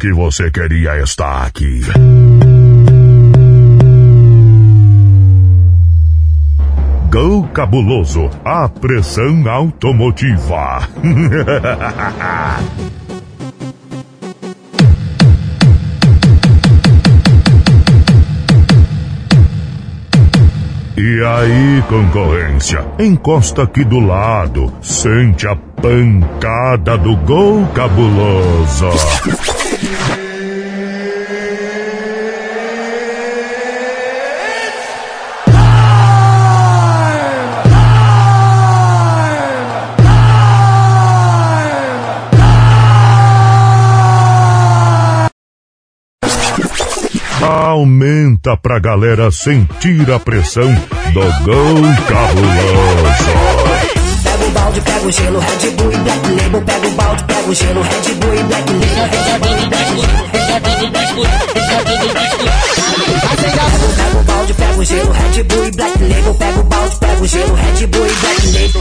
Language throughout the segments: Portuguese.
que você queria estar aqui. Gol Cabuloso, a pressão automotiva. E aí, concorrência, encosta aqui do lado, sente a pancada do gol cabuloso. Aumenta pra galera sentir a pressão do gol cabuloso. Pega o balde, pega o gelo, Red Bull e Black Label. Pega o balde, pega o gelo, Red Bull e Black Label. Pega o balde, pega o gelo, Red Bull e Black Label. Pega o balde, pega o gelo, Red Bull e Black Label.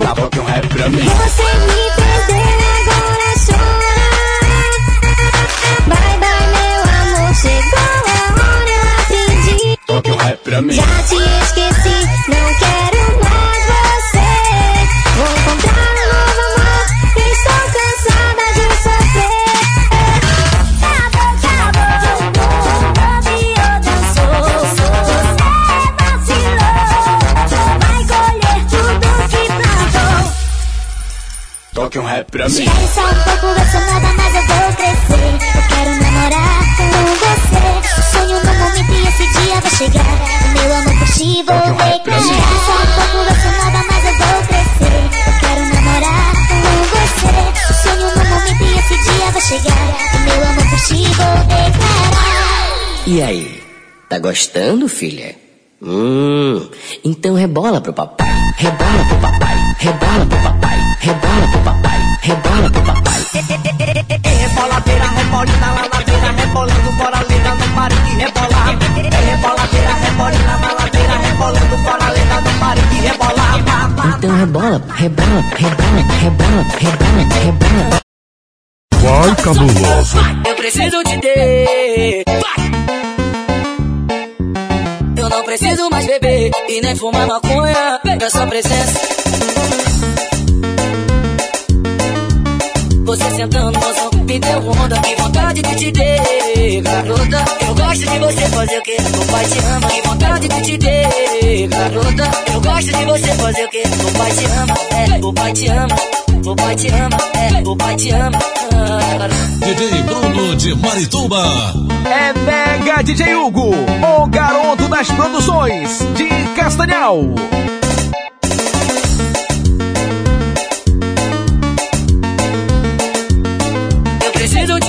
Tava com rap pra mim. Você me perdeu, agora é só Bye bye, meu amor, chegou a hora pedir. Toque um rap pra mim. Já te esqueci, Espere só um pouco, eu sou nova, mas eu vou crescer. Eu quero namorar com você. Sonho num momento e esse dia vai chegar. O meu amor por ti vou declarar. Só um pouco, eu sou nova, mas eu vou crescer. Eu quero namorar com você. Sonho num momento e esse dia vai chegar. O meu amor por ti vou declarar. E aí? Tá gostando, filha? Hum, então rebola pro papai, rebola pro papai, rebola pro papai, rebola pro papai, rebola pro papai. Reboladeira, rebolina, laladeira, rebolando, bora lenda, não pare de rebolar. Reboladeira, rebolina, laladeira, rebolando, bora lenda, não pare de rebolar. Então rebola, rebola, rebola, rebola, rebola, rebola. Vai cabuloso. Eu preciso te ter. Eu não preciso mais beber e nem fumar maconha. Pega sua presença. Você sentando no som, me deu onda, que vontade de te ter, garota. Eu gosto de você fazer o que? O pai te ama, que vontade de te ter, garota. Eu gosto de você fazer o que? O pai te ama, é, o pai te ama, o pai te ama, é, o pai te ama. DJ Bruno de Marituba. É Mega DJ Hugo, o garoto das produções de Castanhal.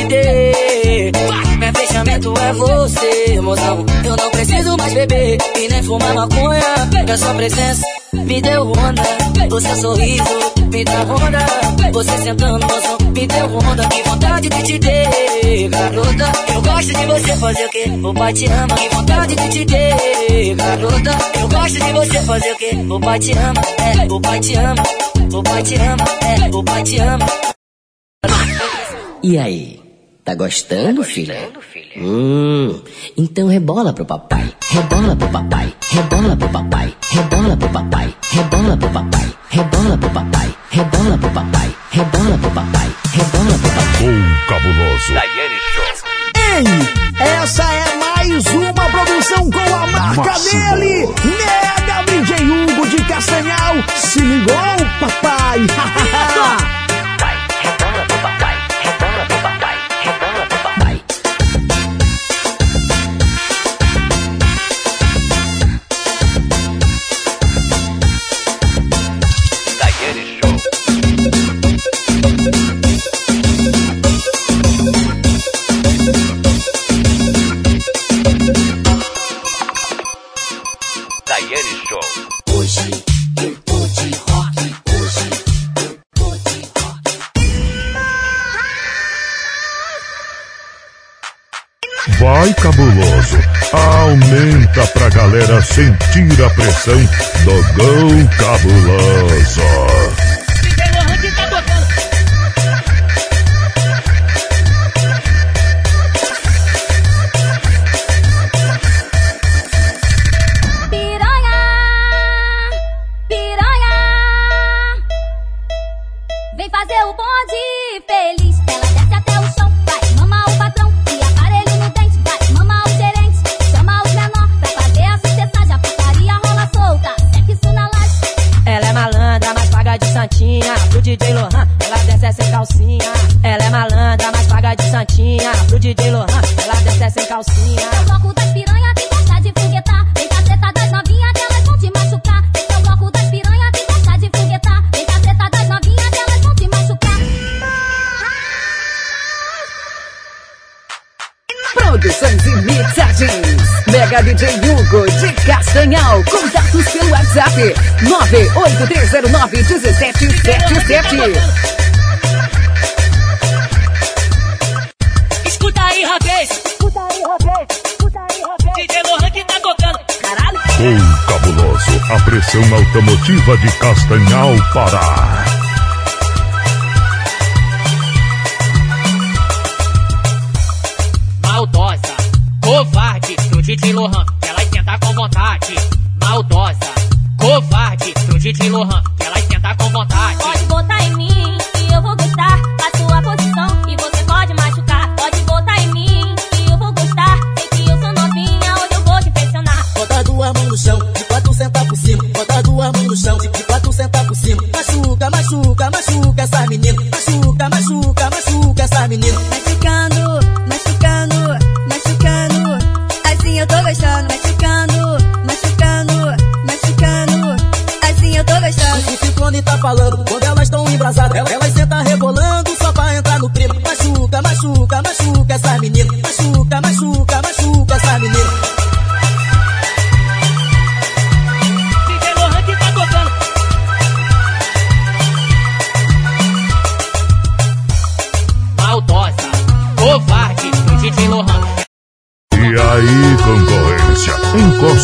Meu fechamento é você, mozão. Eu não preciso mais beber e nem fumar maconha. Pega sua presença, me deu onda. O seu sorriso me dá onda. Você sentando som, me deu onda. Que vontade de te ter, garota. Eu gosto de você fazer o quê? O pai te ama. Que vontade de te ter, garota. Eu gosto de você fazer o quê? O pai te ama, é, o pai te ama. O pai te ama, é, o pai te ama. E aí? Tá gostando, filha? Hum, então rebola pro papai, rebola pro papai, rebola pro papai, rebola pro papai, rebola pro papai, rebola pro papai, rebola pro papai, rebola pro papai, rebola pro papai. Gol cabuloso. Ei, essa é mais uma produção com a marca Máximo. dele, Mega DJ Hugo de Castanhal. Se ligou, papai? Rebola pro papai, Hoje eu tô de rock, hoje eu tô de rock. Vai cabuloso. Aumenta pra galera sentir a pressão do Gol Cabuloso.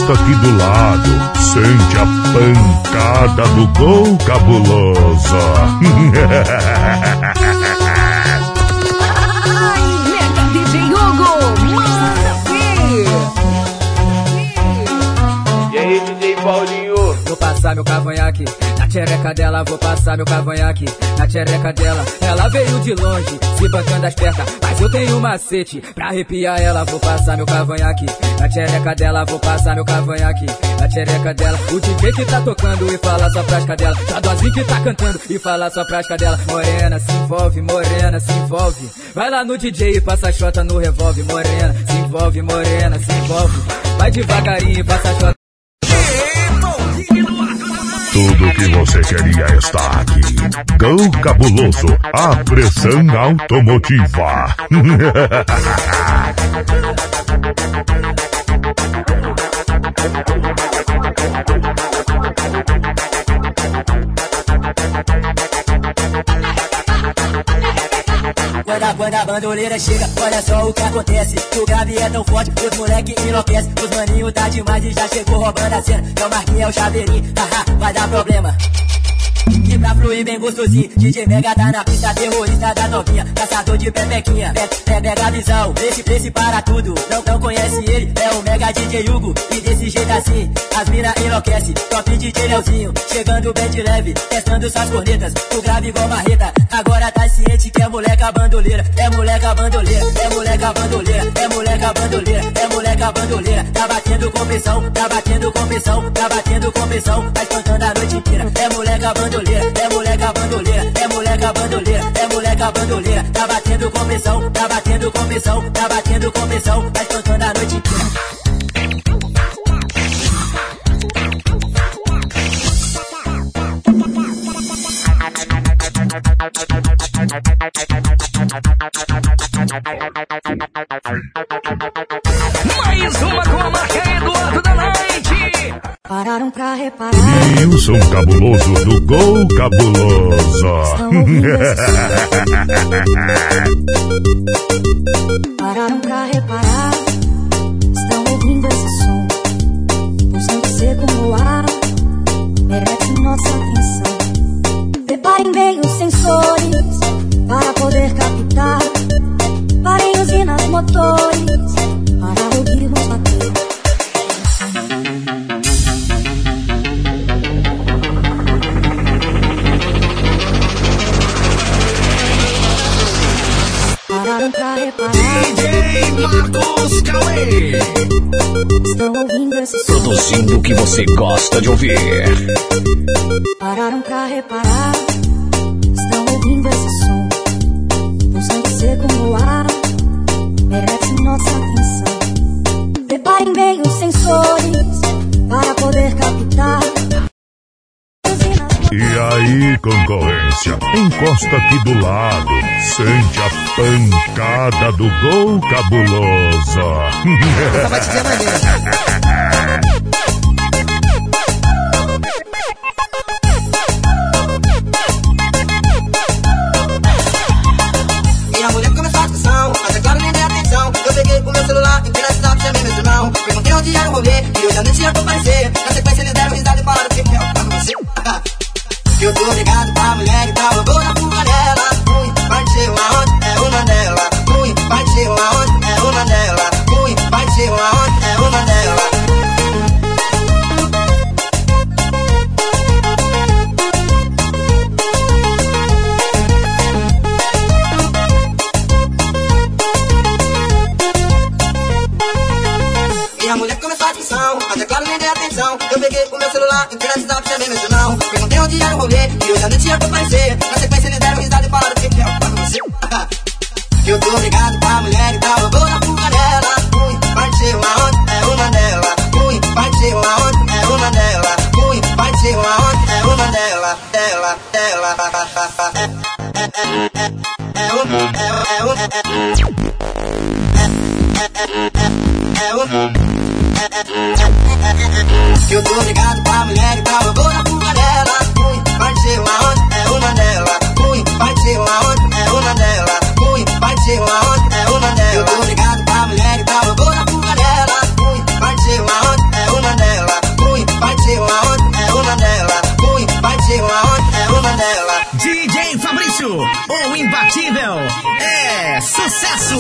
Aqui do lado sente a pancada do gol cabuloso. meu cavanhaque na tchereca dela, vou passar meu cavanhaque na tchereca dela. Ela veio de longe, se bancando as pernas, mas eu tenho um macete pra arrepiar ela. Vou passar meu cavanhaque na tchereca dela, vou passar meu cavanhaque na tchereca dela. O DJ que tá tocando e fala só pras cadela. Sadozinho que tá cantando e fala só pras cadela. Morena, se envolve, morena, se envolve. Vai lá no DJ e passa a chota no revólver. Morena, se envolve, morena, se envolve. Vai devagarinho e passa a chota. Tudo que você queria está aqui. Gol Cabuloso, a pressão automotiva. Quando a, quando a bandoleira chega, olha só o que acontece. O grave é tão forte, os moleque enlouquece. Os maninho tá demais e já chegou roubando a cena. É o Marquinhos, é o chaveirinho, haha, vai dar problema. Pra fluir bem gostosinho, DJ Mega tá na pista, terrorista da novinha, caçador de pepequinha. É, Mega visão, esse, esse para tudo. Não, não conhece ele, é o Mega DJ Hugo. E desse jeito assim, as mina enlouquece. Top DJ Leozinho, chegando bem de leve, testando suas cornetas. O grave igual marreta, agora tá ciente que é moleca bandoleira. É moleca bandoleira, é moleca bandoleira, é moleca bandoleira, é moleca bandoleira. Tá batendo compressão, tá batendo compressão, tá batendo compressão, tá espantando a noite inteira. É moleca bandoleira, é moleca bandoleira, é moleca bandoleira, é moleca bandoleira. Tá batendo compressão, tá batendo compressão, tá batendo compressão, tá espantando a noite inteira. Mais uma com a marca Eduardo da Night. Pararam pra reparar. Nilson Cabuloso do Gol Cabuloso. Pararam pra reparar. gosta de ouvir. Pararam pra reparar, estão ouvindo esse som. Não sei dizer como ar, merece nossa atenção. Preparem bem os sensores para poder captar. E aí, concorrência, encosta aqui do lado, sente a pancada do gol cabuloso. Essa batidinha maneira. o imbatível é sucesso.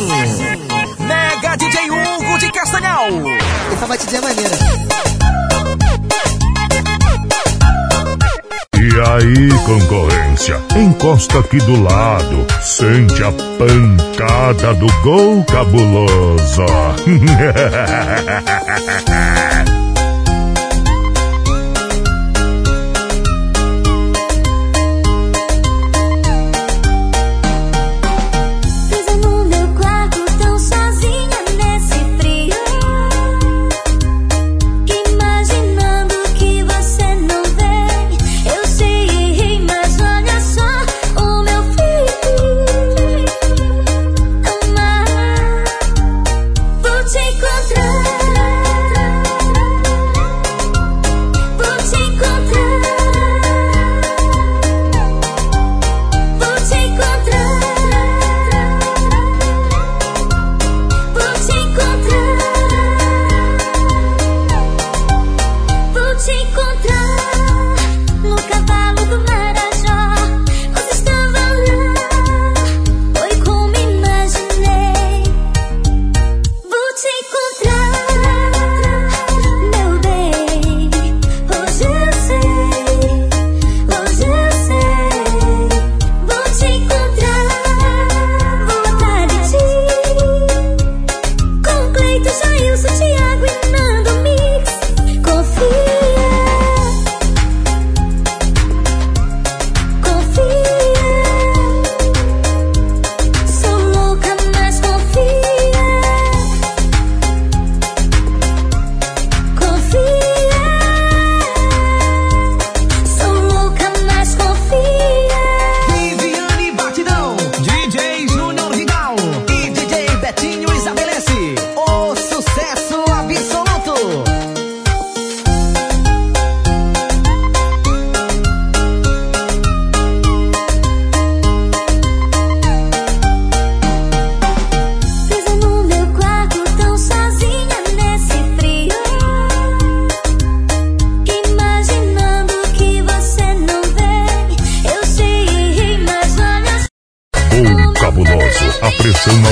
Mega DJ Hugo de Castanhal. Essa batidinha é maneira. E aí, concorrência, encosta aqui do lado, sente a pancada do gol cabuloso.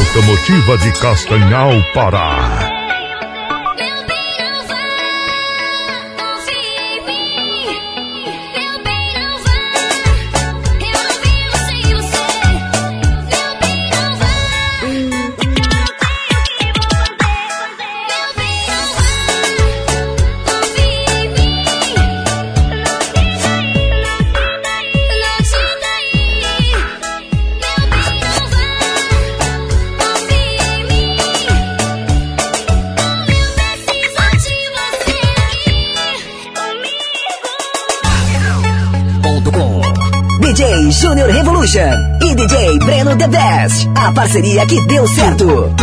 Automotiva de Castanhal, Pará. E DJ Breno The Best. A parceria que deu certo.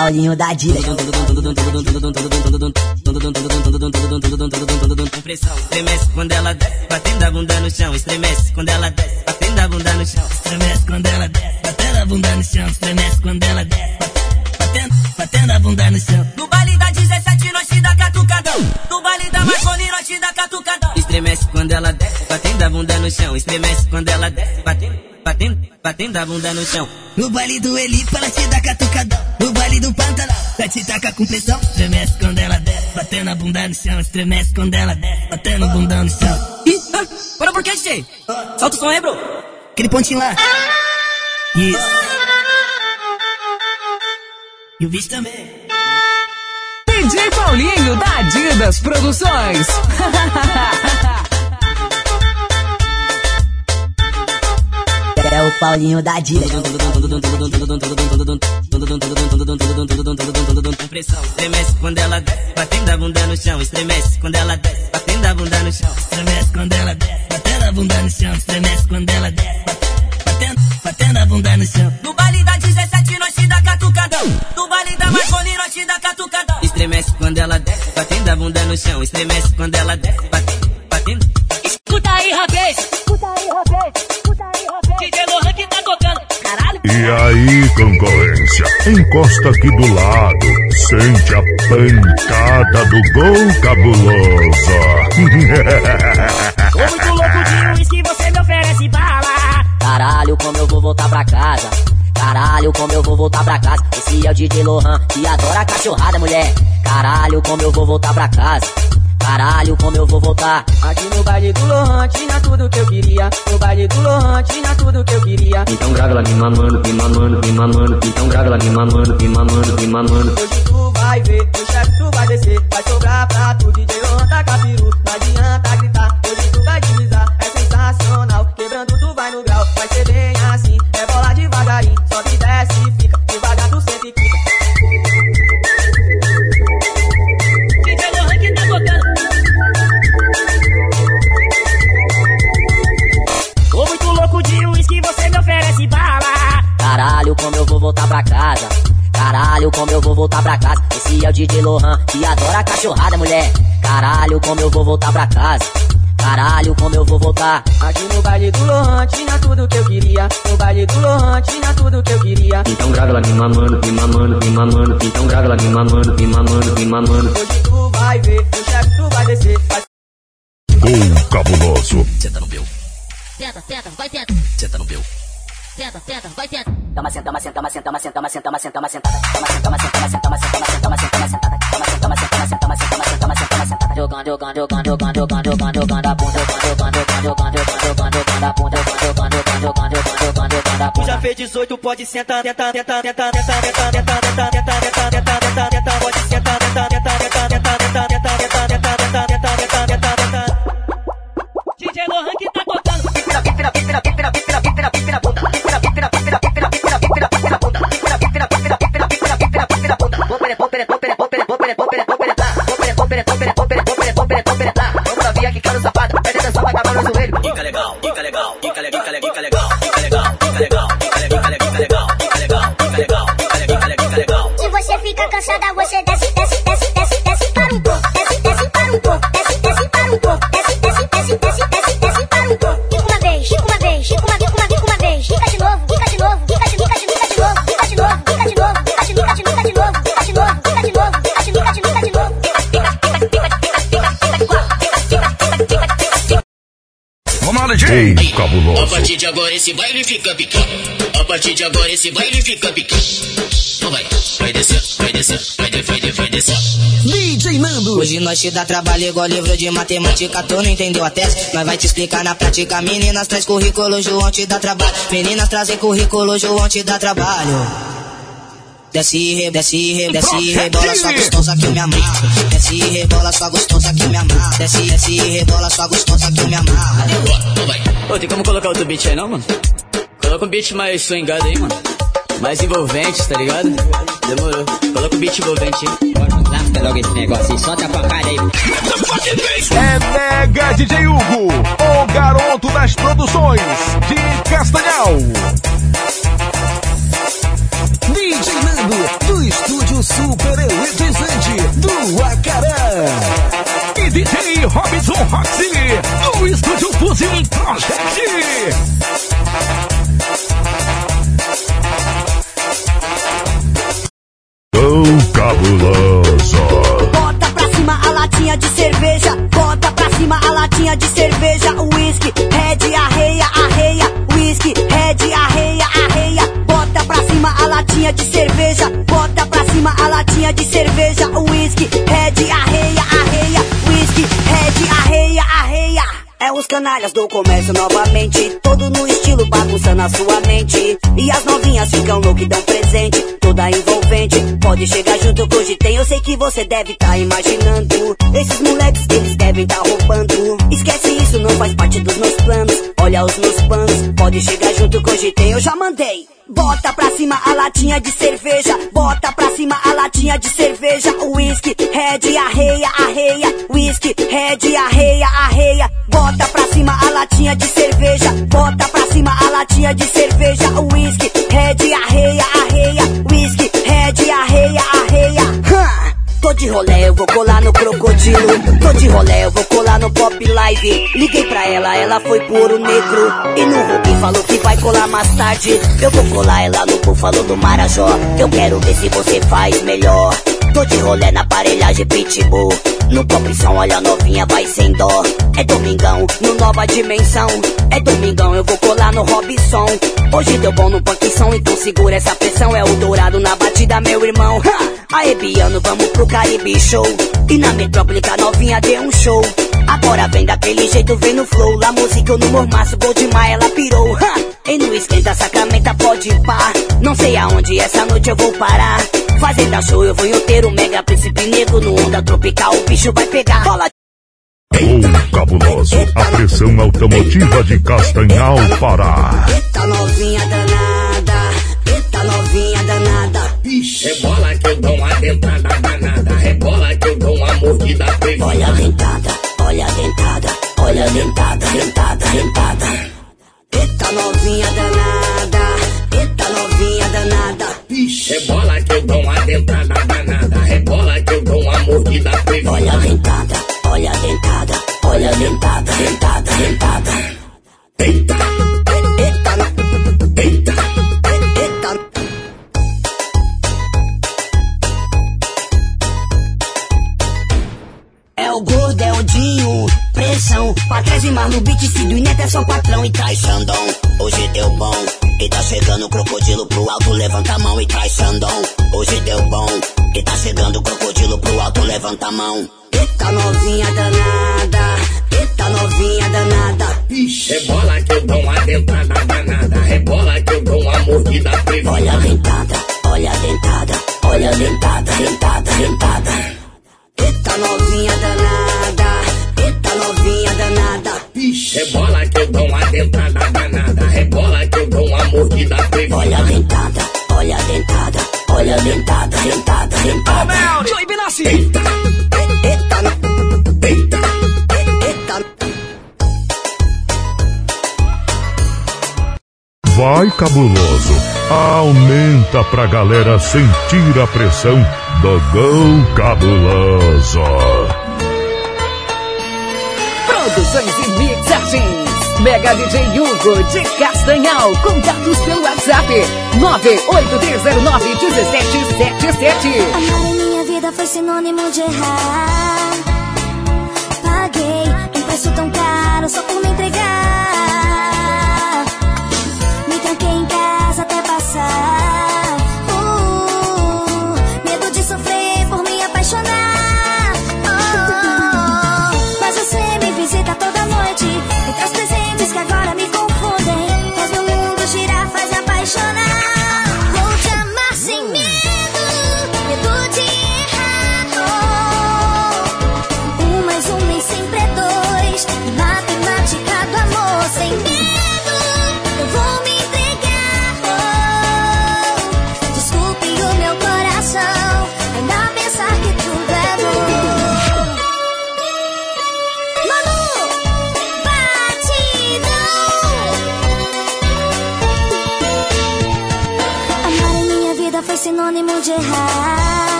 Paulinho da Dida. Pressão, estremece quando ela desce, batendo a bunda no chão. Estremece quando ela desce, batendo a bunda no chão. Estremece quando ela desce, batendo a bunda no chão. Estremece quando ela desce, batendo, batendo a bunda no chão. No baile da 17 nós te dá catucadão. No baile da Marconi nós te dá catucadão. Estremece quando ela desce, batendo a bunda no chão. Estremece quando ela desce, batendo, batendo, batendo a bunda no chão. No baile do Eli, ela te dá catucadão taca com pressão. Estremece quando ela desce, batendo a bunda no chão. Estremece quando ela desce, batendo a bunda no chão. Ih, ah, para por que, DJ? Solta o som aí, bro. Aquele pontinho lá. Isso. E o bicho também. DJ Paulinho da Adidas Produções. Paulinho da Adidas. Pressão, estremece quando ela desce, batendo a bunda no chão. Estremece quando ela desce, batendo a bunda no chão. Estremece quando ela desce, batendo a bunda no chão. Estremece quando ela desce, batendo, batendo a bunda no chão. No baile da 17 nós te dá catucadão. No baile da Marconi nós te dá catucadão. Estremece quando ela desce, batendo a bunda no chão. Estremece quando ela desce, batendo, batendo. Escuta aí, rapaz. Escuta aí, rapaz. DJ Lohan que tá tocando. Caralho. E aí, concorrência, encosta aqui do lado, sente a pancada do gol cabuloso. Tô muito louco de uísque, você me oferece bala. Caralho, como eu vou voltar pra casa? Caralho, como eu vou voltar pra casa? Esse é o DJ Lohan, que adora cachorrada, mulher. Caralho, como eu vou voltar pra casa? Caralho, como eu vou voltar? Aqui no baile do Lohan tinha tudo que eu queria. No baile do Lohan tinha tudo que eu queria. Então grava ela me mamando, me mamando, me mamando. Então grava ela me mamando, me mamando, me mamando. Hoje tu vai ver, o chefe tu vai descer. Vai sobrar pra tu, DJ Lohan tá capiru. Não adianta gritar, hoje tu vai deslizar. Caralho, como eu vou voltar pra casa? Caralho, como eu vou voltar pra casa? Esse é o DJ Lohan, que adora cachorrada, mulher. Caralho, como eu vou voltar pra casa? Caralho, como eu vou voltar? Aqui no baile do Lohan tinha tudo que eu queria. No baile do Lohan tinha tudo que eu queria. Então grava ela me mamando, me mamando, me mamando. Então grava ela me mamando, me mamando, me mamando. Hoje tu vai ver, o chefe tu vai descer. Vai Gol cabuloso. Senta no meu, Senta, senta, vai senta. senta no meu. Senta, senta, vai senta. Tama senta, tama senta, tama senta, tama senta, tama senta, tama senta, tama sentada. Tama senta, tama senta, tama senta, tama senta, tama senta, tama sentada. Tama senta, tama senta, tama senta, tama senta, tama senta, tama senta, tama sentada. Jogando, jogando, jogando, jogando, jogando, jogando, jogando a bunda, jogando, jogando, jogando, jogando, jogando, jogando a bunda, jogando, jogando, jogando, jogando, jogando, a bunda. já fez 18, pode sentar, sentar, sentar, sentar, sentar, sentar, sentar, sentar, sentar, sentar, sentar, sentar, pode sentar, sentar, sentar, sentar, sentar, sentar, partir de agora esse baile fica pique. A partir de agora esse baile fica pique. Então vai, vai descer, vai descer, vai descer, vai descer, vai descer. DJ Nando. Hoje nós te dá trabalho igual livro de matemática, tu não entendeu a tese? Nós vai te explicar na prática. Meninas traz currículo, João te dá trabalho. Meninas trazem currículo, João te dá trabalho. Desce e re, desce e re, desce e rebola sua gostosa que eu me amarro. Desce e rebola sua gostosa que eu me amarro. Desce, desce e rebola sua gostosa que eu me amarro. Ô, tem como colocar outro beat aí não, mano? Coloca um beat mais swingado aí, mano. Mais envolvente, tá ligado? Demorou. Coloca um beat envolvente aí. Lasca logo esse negócio aí, solta a pancada aí. É Mega DJ Hugo, o garoto das produções de Castanhal. Super eletrizante do Acaré. E DJ Robinson Roxy, do estúdio Fusion Project. Que você deve tá imaginando. Esses moleques eles devem tá roubando. Esquece isso, não faz parte dos meus planos. Olha os meus planos. Pode chegar junto que hoje tem. Eu já mandei. Bota pra cima a latinha de cerveja. Bota pra cima a latinha de cerveja. Whisky, red, arreia, arreia. Whisky, red, arreia. De rolé, eu vou colar no crocodilo. Tô de rolé, eu vou colar no pop live. Liguei pra ela, ela foi pro ouro negro. E no Rubi falou que vai colar mais tarde. Eu vou colar ela no búfalo do Marajó. Eu quero ver se você faz melhor. Tô de rolé na aparelhagem pitbull. No som, olha a novinha, vai sem dó. É domingão, no nova dimensão. É domingão, eu vou colar no Robson. Hoje deu bom no punkção, então segura essa pressão. É o dourado na batida, meu irmão. Ha! Aê, Biano, vamos pro Caribe Show. E na metrópole, a novinha deu um show. Agora vem daquele jeito, vem no flow. Lá música, eu no mormaço, gol demais, ela pirou. Ha! E no esquenta, sacramenta, pode pá. Não sei aonde essa noite eu vou parar. Fazenda show, eu vou inteiro, mega príncipe negro. No onda tropical, o bicho vai pegar. Rola O cabuloso, a pressão automotiva de Castanhal, Pará. Eita novinha danada, eita novinha danada. Rebola que eu dou uma dentada danada. Rebola que eu dou uma mordida privada. Olha a dentada, olha a dentada, olha a dentada, dentada, dentada. Eita novinha danada, eita novinha danada. Rebola que eu dou uma dentada danada. Rebola que eu dou uma mordida privada. Olha a dentada, olha a dentada, olha a dentada, dentada, dentada. Eita, Eita, é pressão. Pra trás e no beat, se do Ineto é só patrão e traz Xandão. Hoje deu bom, e tá chegando o crocodilo pro alto, levanta a mão e traz Xandão. Hoje deu bom, e tá chegando o crocodilo pro alto, levanta a mão. Eita novinha danada, eita novinha danada. Rebola que eu dou uma dentada danada. Rebola que eu dou uma mordida privada. Olha a dentada, olha a dentada, olha a dentada, dentada, dentada. Eita novinha danada, novinha danada. Rebola que eu dou uma dentada danada. Rebola que eu dou uma mordida privada. Olha a dentada, olha a dentada, olha a dentada, dentada, dentada. Joey Benassi. Eita, Eita, eita. eita, Vai cabuloso, aumenta pra galera sentir a pressão do Gol Cabuloso. Produções e mixagens. Mega DJ Hugo de Castanhal. Contatos pelo WhatsApp 983091777. Amar em minha vida foi sinônimo de errar. Paguei um preço tão caro só por me entregar.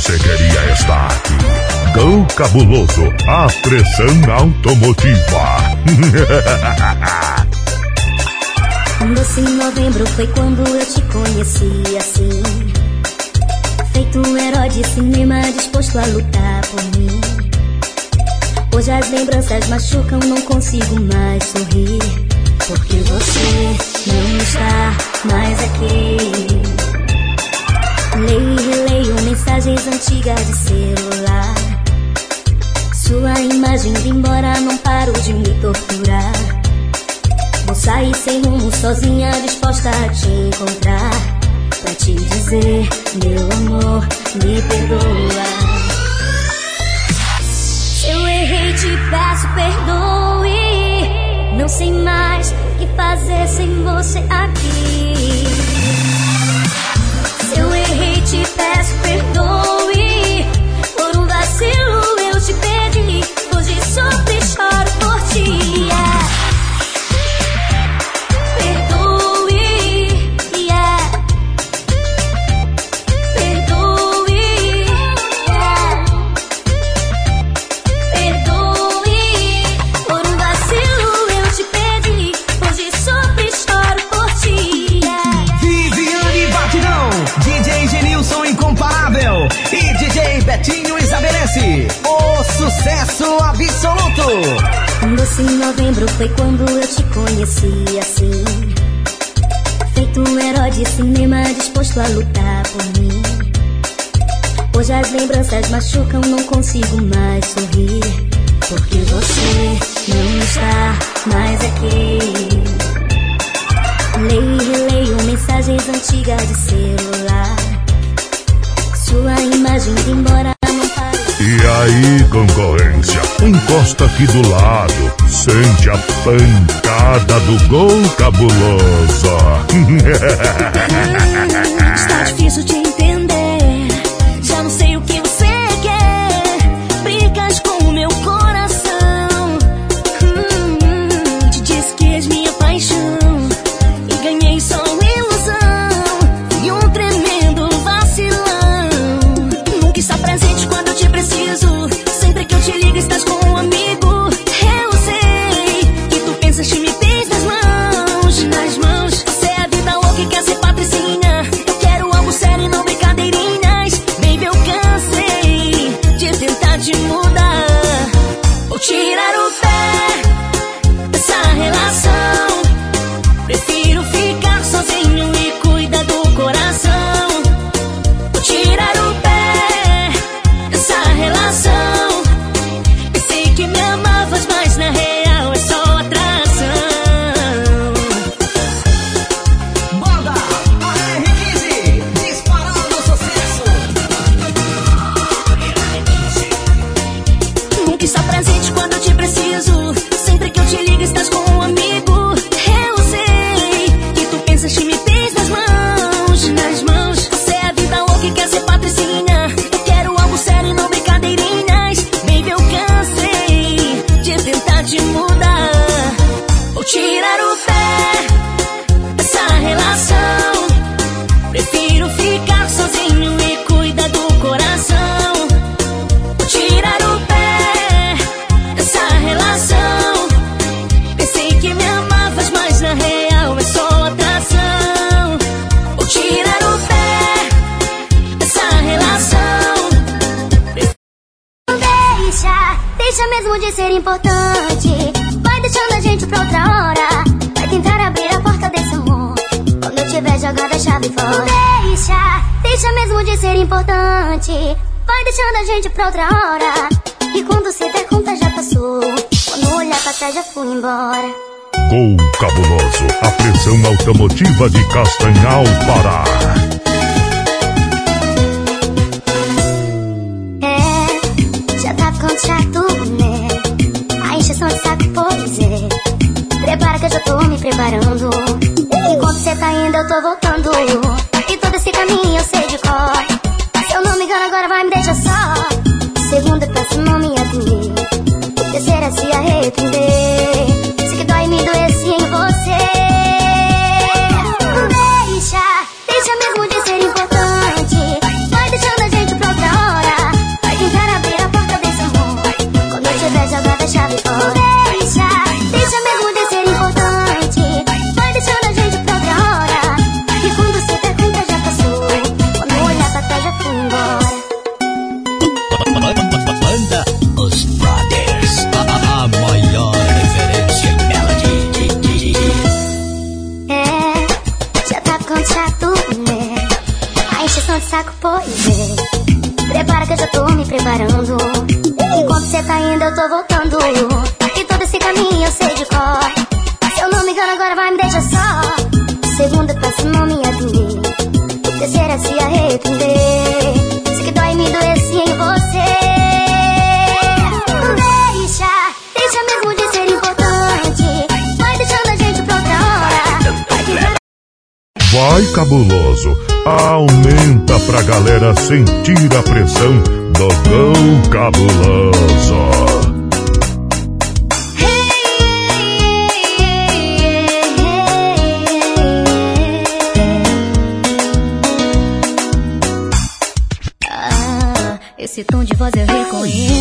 você queria estar aqui. Gão Cabuloso, a pressão automotiva. Doce novembro foi quando eu te conheci assim. Feito um herói de cinema disposto a lutar por mim. Hoje as lembranças machucam, não consigo mais sorrir. Porque você não está mais aqui. Leia mensagens antigas de celular. Sua imagem embora, não paro de me torturar. Vou sair sem rumo, sozinha, disposta a te encontrar. Pra te dizer, meu amor, me perdoa. Eu errei, te peço perdoe. Não sei mais o que fazer sem você aqui perdoe. Por um vacilo eu te perdi. Hoje sofri. Doce assim novembro foi quando eu te conheci assim. Feito um herói de cinema disposto a lutar por mim. Hoje as lembranças machucam, não consigo mais sorrir. Porque você não está mais aqui. Leio e releio mensagens antigas de celular. Sua imagem embora não para. E aí, concorrência, encosta aqui do lado, sente a pancada do gol cabuloso. Está difícil de Silva de Castanhal, Pará. Prepara que eu já tô me preparando. Enquanto você tá indo, eu tô voltando. E todo esse caminho eu sei de cor. Se eu não me engano, agora vai me deixar só. Segunda passa, não me atender. Terceira se arrepender. Vai cabuloso, aumenta pra galera sentir a pressão do Gol Cabuloso. Ah, esse tom de voz eu reconheço.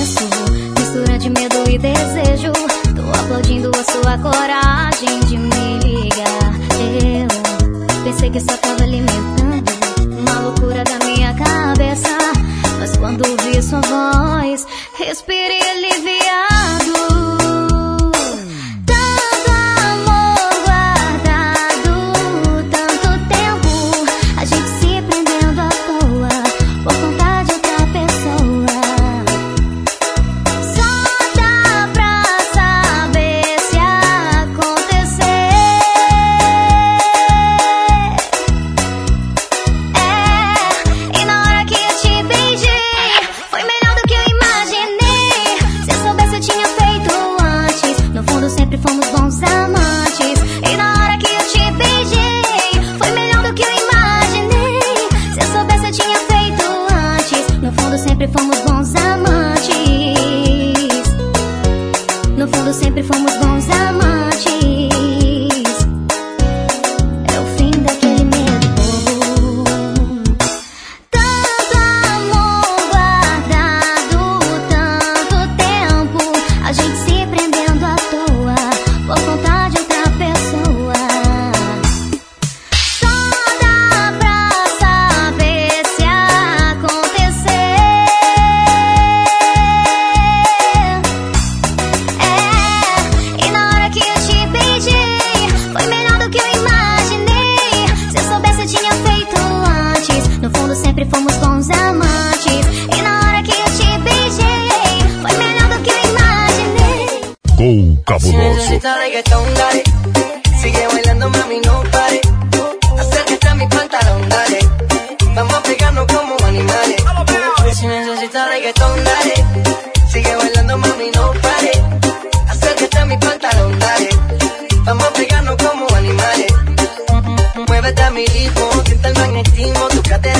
Gol Cabuloso. Reggaetón, dale. Sigue bailando, mami, no pare. Acércate a mi pantalón, dale. Vamos a pegarnos como animales. Si necesitas reggaetón, dale. Sigue bailando, mami, no pare. Acércate a mi pantalón, dale. Vamos a pegarnos como animales. Muévete a mi ritmo, siente el magnetismo. Tu cadera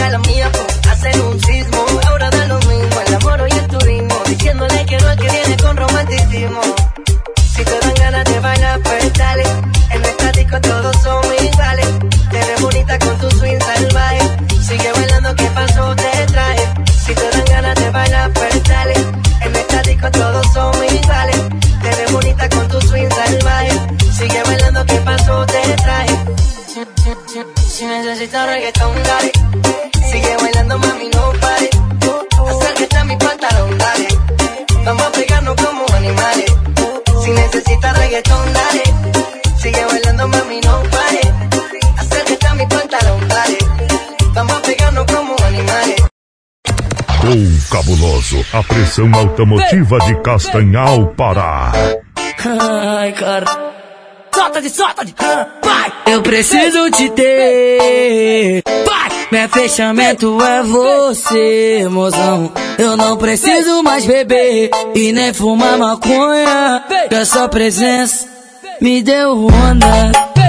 reggaetón, dale. Sigue bailando, mami, no pare. Acércate a mi pantalón, dale. Vamos a pegarnos como animales. Si necesitas reggaetón, dale. Sigue bailando, mami, no pare. Acércate a mi pantalón, dale. Vamos a pegarnos como animales. Gol Cabuloso, a pressão automotiva de Castanhal, Pará. Ai, cara. Solta de, solta de. Vai! Eu preciso te ter. Vai! Meu fechamento é você, mozão. Eu não preciso mais beber e nem fumar maconha. Que a sua presença me deu onda.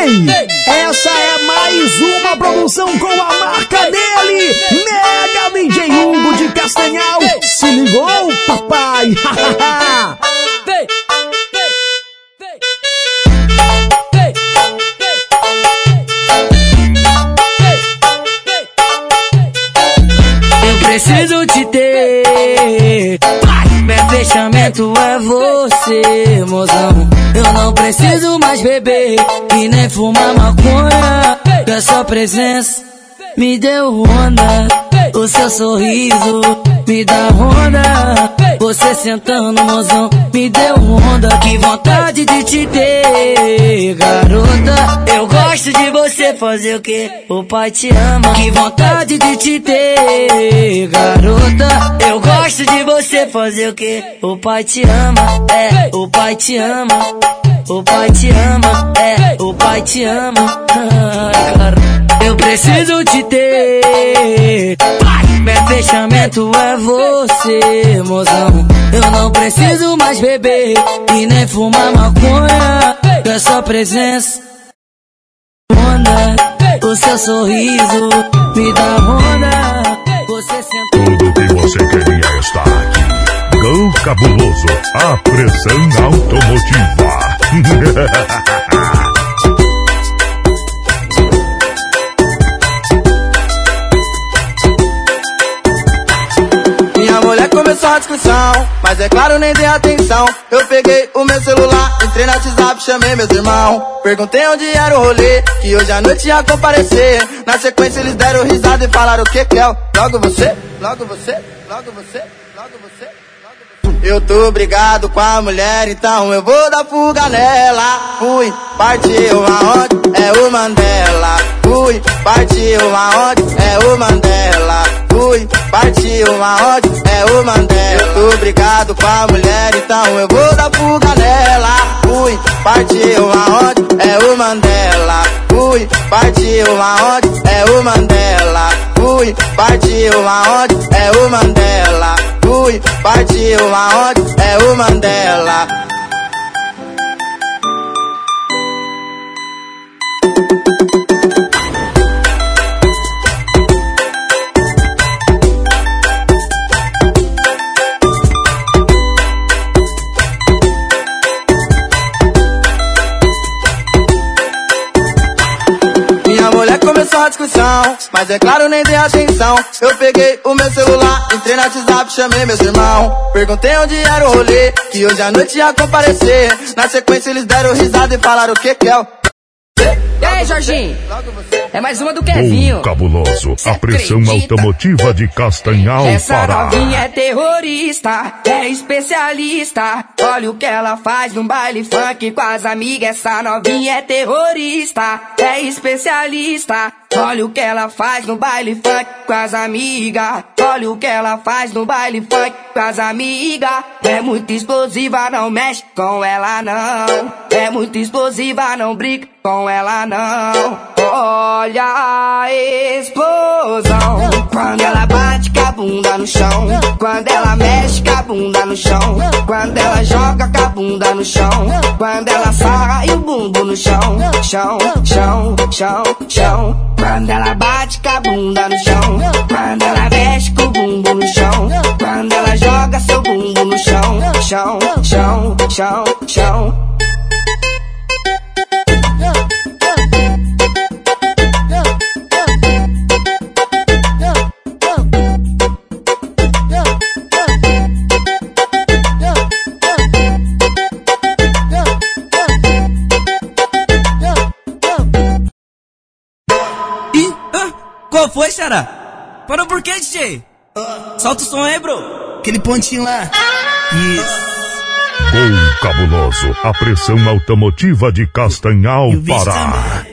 Ei, essa é mais uma promoção com a marca dele, Mega DJ Hugo de Castanhal. Se ligou, papai? Eu preciso te ter. Meu fechamento é você, mozão. Não preciso mais beber e nem fumar maconha. Que a sua presença me deu onda. O seu sorriso me dá onda. Você sentando, mozão, me deu onda. Que vontade de te ter, garota. Eu gosto de você fazer o que? O pai te ama. Que vontade de te ter, garota. Eu gosto de você fazer o que? O pai te ama, é, o pai te ama. O pai te ama, é, o pai te ama. Cara. Eu preciso te ter. Meu fechamento é você, mozão. Eu não preciso mais beber e nem fumar maconha. A sua presença onda. O seu sorriso me dá onda. Você senta. Tudo que você queria está aqui. Gol Cabuloso, a pressão automotiva. Minha mulher começou a discussão, mas é claro, nem dei atenção. Eu peguei o meu celular, entrei no WhatsApp, chamei meus irmãos. Perguntei onde era o rolê, que hoje à noite ia comparecer. Na sequência eles deram risada e falaram o que? Logo você, logo você, logo você, logo você. Eu tô brigado com a mulher, então eu vou dar fuga nela. Fui, partiu aonde? É o Mandela. Fui, partiu aonde? É o Mandela. Fui, partiu aonde? É o Mandela. Eu tô brigado com a mulher, então eu vou dar fuga nela. Fui, partiu aonde? É o Mandela. Fui, partiu aonde? É o Mandela. Fui, partiu aonde? É o Mandela. Fui, partiu aonde? É o Mandela. Discussão, mas é claro, nem dei atenção. Eu peguei o meu celular, entrei no WhatsApp, chamei meus irmãos. Perguntei onde era o rolê, que hoje à noite ia comparecer. Na sequência eles deram risada e falaram o que, Cléo? E aí, Jorginho? É mais uma do Kevinho. Cabuloso, a pressão acredita? automotiva de Castanhal, Essa Pará. novinha é terrorista, é especialista. Olha o que ela faz no baile funk com as amigas. Essa novinha é terrorista, é especialista. Olha o que ela faz no baile funk com as amigas. Olha o que ela faz no baile funk com as amigas. É muito explosiva, não mexe com ela não. É muito explosiva, não brinca com ela não. Olha a explosão. Quando ela bate com a bunda no chão. Quando ela mexe com a bunda no chão. Quando ela joga com a bunda no chão. Quando ela sarra e o bumbum no chão. Chão, chão, chão, chão. Quando ela bate com a bunda no chão. Quando ela mexe com o bumbum no chão. Quando ela joga seu bumbum no chão. Chão, chão, chão, chão. Xará? Parou por quê, DJ? Solta o som aí, bro. Aquele pontinho lá. Isso. Gol Cabuloso, a pressão automotiva de Castanhal, Pará.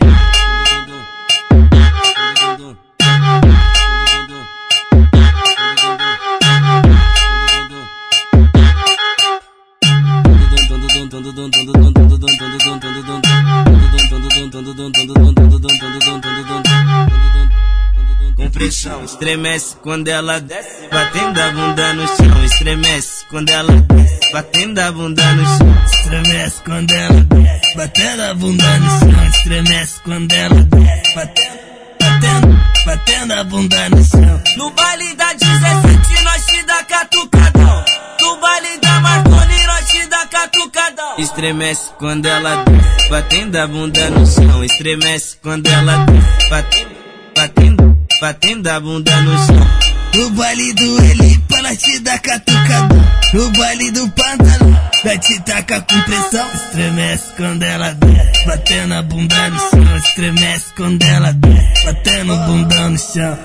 Pressão, estremece quando ela desce, batendo a bunda no chão. Estremece quando ela desce, batendo a bunda no chão. Estremece quando ela desce, batendo a bunda no chão. Estremece quando ela desce, batendo, batendo, batendo a bunda no chão. No baile da 17 nós te dá catucadão. No baile da Marconi nós te dá catucadão. Estremece quando ela desce, batendo a bunda no chão. Estremece quando ela desce, batendo, batendo, batendo a bunda no chão. No baile do Elipa ela te dá catucadão. No baile do pantalão, vai te tacar com pressão. Estremece quando ela desce, batendo a bunda no chão. Estremece quando ela desce, batendo a bunda no chão.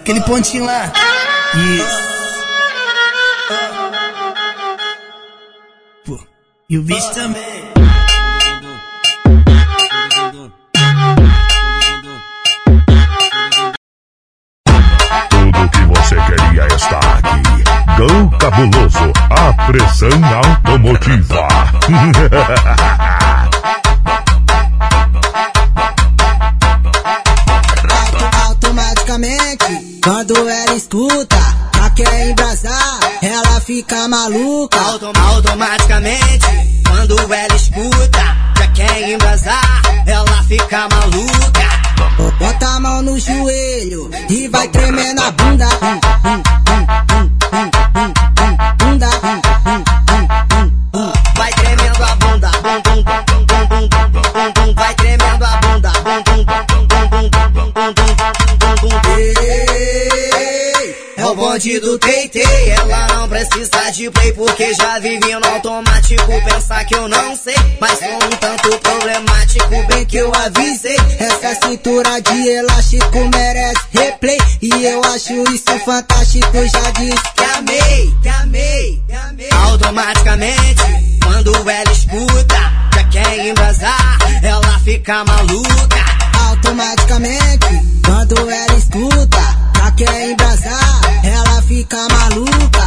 Aquele pontinho lá. Isso. Pô, e o bicho também. Cabuloso, a pressão automotiva. automaticamente. Quando ela escuta, já quer embrasar, ela fica maluca. Autom automaticamente, quando ela escuta, já quer embrasar, ela fica maluca. Bota a mão no joelho e vai tremendo a bunda. Hum, hum, bonde do TT, ela não precisa de play porque já vivi no automático. Pensar que eu não sei, mas sou um tanto problemático, bem que eu avisei. Essa cintura de elástico merece replay. E eu acho isso fantástico, já disse que amei, que amei, que amei. Automaticamente, quando ela escuta, já quer embrasar, ela fica maluca. Automaticamente, quando ela escuta, já quer embrasar, ela fica maluca.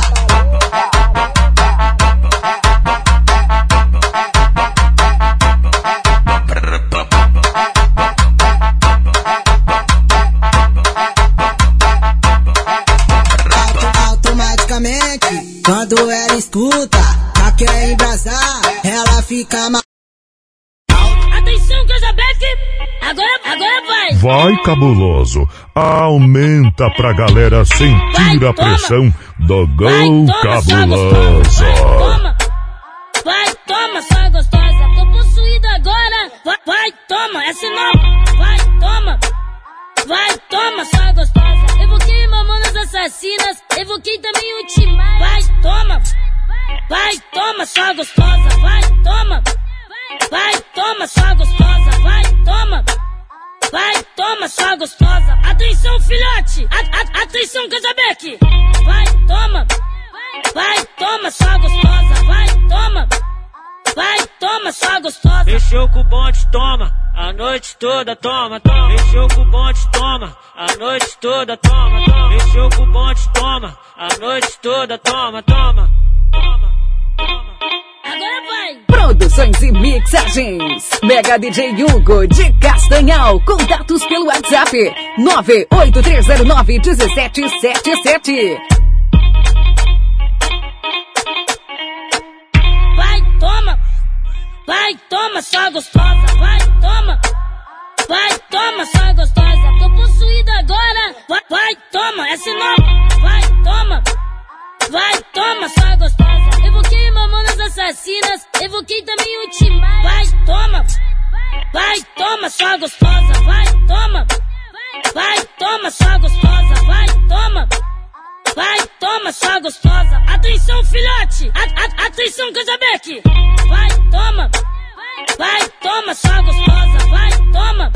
Auto- Automaticamente, quando ela escuta, já quer embrasar, ela fica maluca. Agora, agora vai! Vai, cabuloso. Aumenta pra galera sentir a pressão do Gol Cabuloso. Toma! Vai, toma, só gostosa! Tô possuída agora! Vai, vai, toma, é nova! Vai, toma! Vai, toma, só gostosa! Evoquei mamonas assassinas, evoquei também o Timar! Vai, toma! Vai, toma, só gostosa! Vai, toma! Vai, toma, só gostosa! Vai, toma! Vai, toma, só gostosa! Atenção, filhote! A- a- atenção, Casabeck! Vai, toma! Vai, toma, só gostosa! Vai, toma! Vai, toma, só gostosa! Fechou com o bonde, toma. A noite toda, toma, toma. Fechou com o bonde, toma. A noite toda, toma, toma. Fechou com o bonde, toma. A noite toda, toma, toma. Vai! E mixagens. Mega DJ Hugo de Castanhal. Contatos pelo WhatsApp 983091777. Vai, toma! Vai, toma, só gostosa! Vai, toma! Vai, toma, só gostosa! Tô possuída agora! Vai, vai, toma, é nova! Vai, toma! Vai, toma, só gostosa! Mamonas assassinas, evoquei também o Timar! Vai, toma! Vai, toma, só gostosa! Vai, toma! Vai, toma, só gostosa! Vai, toma! Vai, toma, só gostosa! Atenção, filhote! A- a- atenção, Casabeck! Vai, toma! Vai, toma, só gostosa! Vai, toma!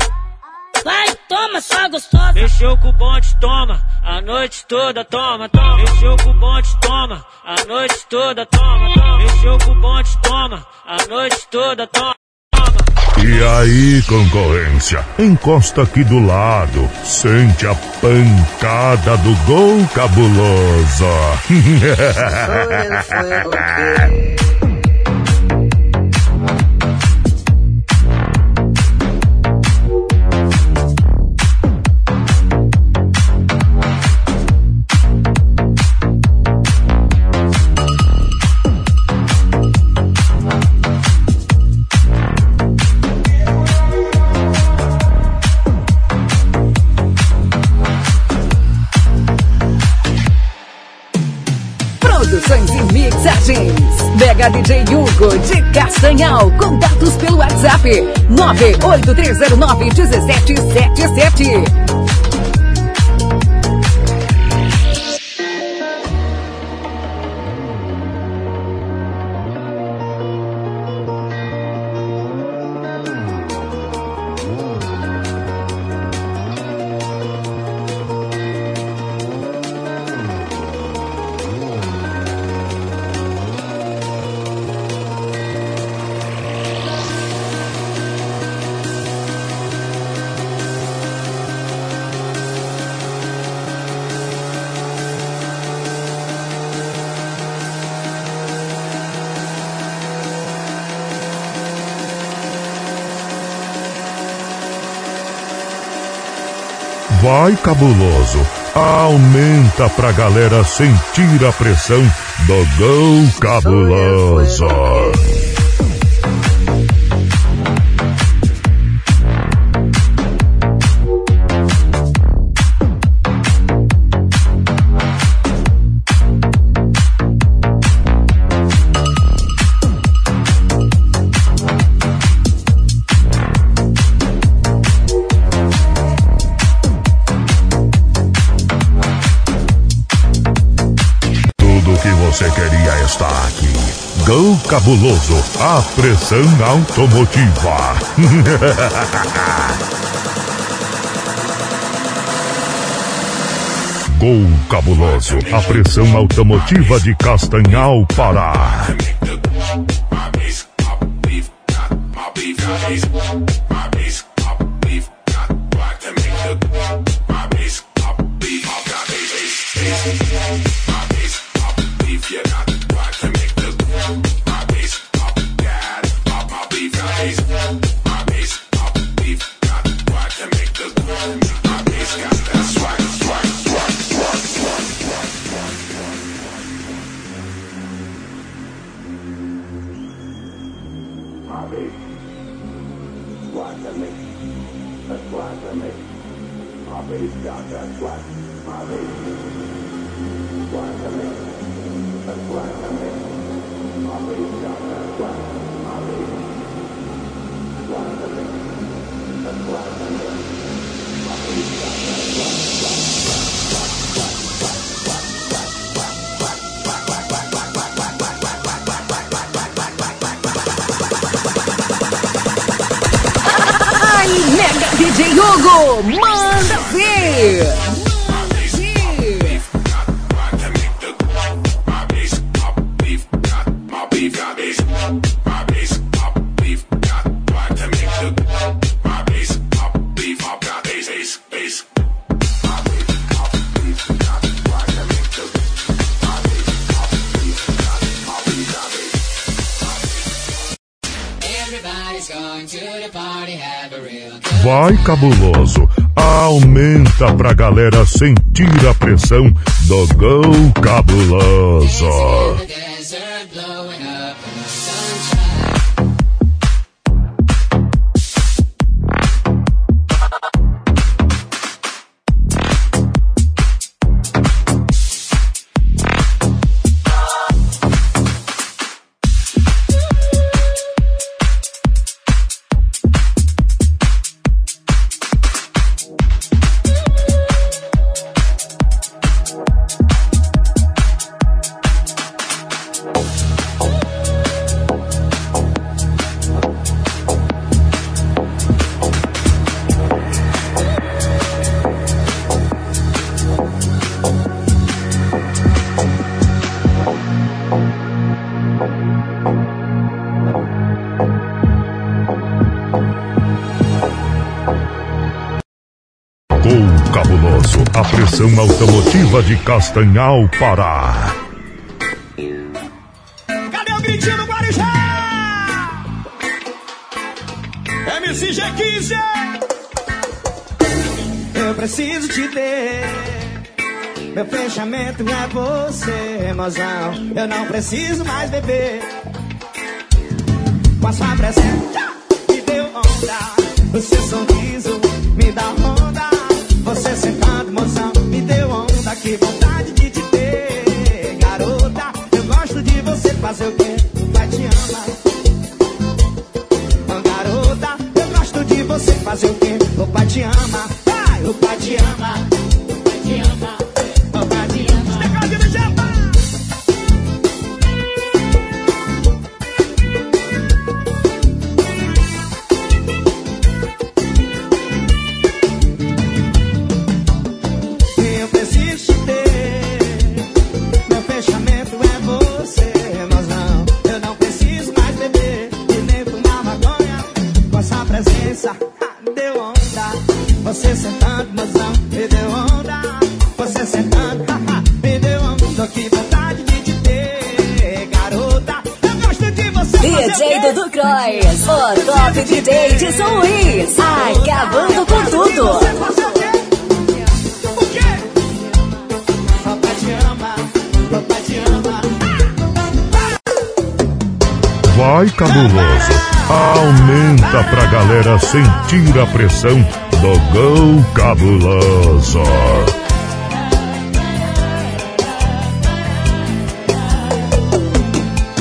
Vai, toma, só gostosa! Fechou com o bonde, toma. A noite toda, toma, toma. Fechou com o bonde, toma. A noite toda, toma, toma. Fechou com o bonde, toma. A noite toda, toma. E aí, concorrência? Encosta aqui do lado. Sente a pancada do Gol Cabuloso. mixagens. Mega DJ Hugo de Castanhal. Contatos pelo WhatsApp 983091777. vai cabuloso. Aumenta pra galera sentir a pressão do gol cabuloso. cabuloso, a pressão automotiva. Gol cabuloso, a pressão automotiva de Castanhal Pará. sentir a pressão do Gol Cabuloso. Silva de Castanhal, Pará. Cadê o gritinho do Guarujá? MCG15 Eu preciso te ter meu fechamento é você, mozão. Eu não preciso mais beber. Com a sua presença me deu onda. Você sorriu. Vai cabuloso. Aumenta pra galera sentir a pressão do Gol Cabuloso.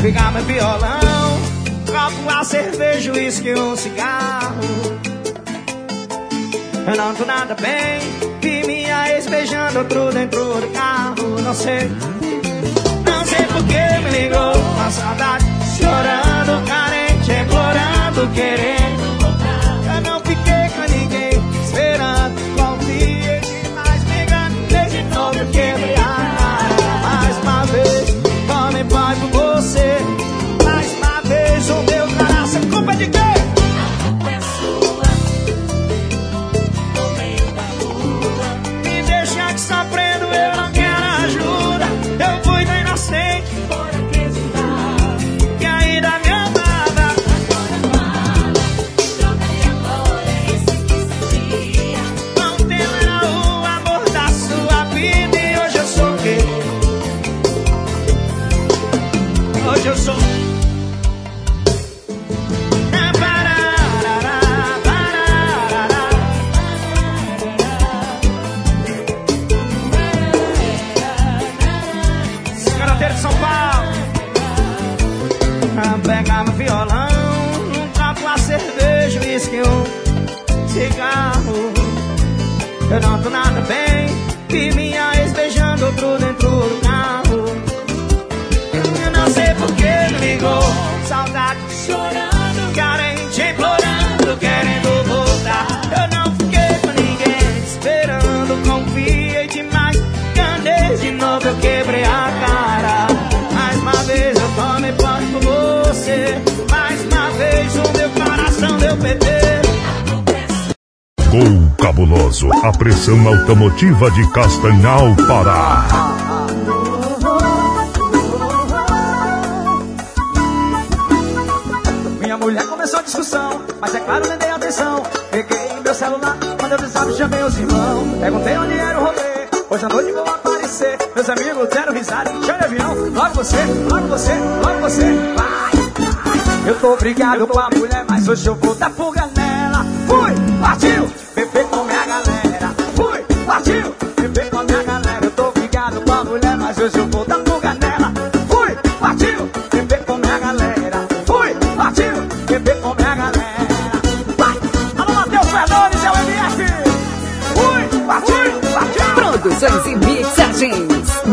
Pegar meu violão, copo a cerveja, uísque um cigarro. Eu não tô nada bem, vi minha ex beijando outro dentro do carro. Não sei, não sei por que me ligou, a saudade, chorando, carente, implorando, querendo. A pressão automotiva de Castanhal, Pará. Minha mulher começou a discussão, mas é claro, nem dei atenção. Peguei meu celular, mandei o WhatsApp, chamei os irmãos. Perguntei onde era o rolê, hoje à noite vou aparecer. Meus amigos deram risada, chão de avião. Logo você, logo você, logo você, vai. Eu tô brigado com a mulher, mas hoje eu vou dar fuga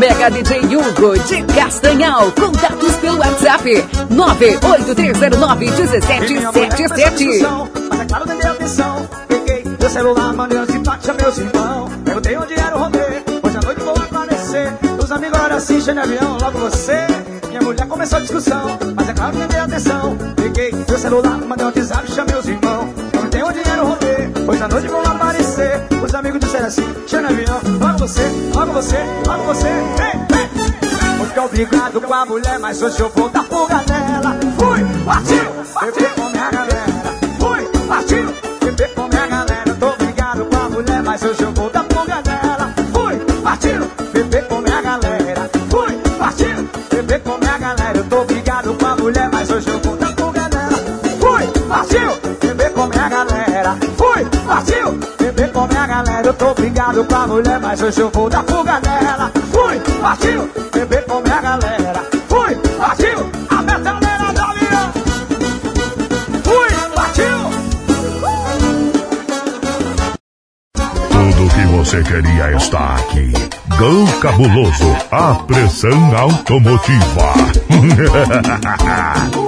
Mega DJ Hugo de Castanhal. Contatos pelo WhatsApp 983091777. Mas é claro, nem dei atenção. Peguei meu celular, mandei zip chamei meus irmãos. Perguntei onde era o rolê. Hoje à noite vou aparecer. Os amigos agora assistem no avião, logo você. Minha mulher começou a discussão. Mas é claro, nem dei atenção. Peguei meu celular, mandei um WhatsApp, chamei os irmãos. Perguntei onde era o rolê. Hoje à noite vou. Disseram assim: chega no avião, logo você, logo você, logo você. Ei, ei. Fiquei obrigado com a mulher, mas hoje eu vou dar fuga nela. Fui, partiu, beber com minha galera. Fui, partiu, Eu tô brigado com a mulher, mas hoje eu vou dar fuga nela. Fui, partiu, beber com minha galera. Fui, partiu, a metaleira da Leão. Fui, partiu. Tudo que você queria está aqui. Gol Cabuloso, a pressão automotiva.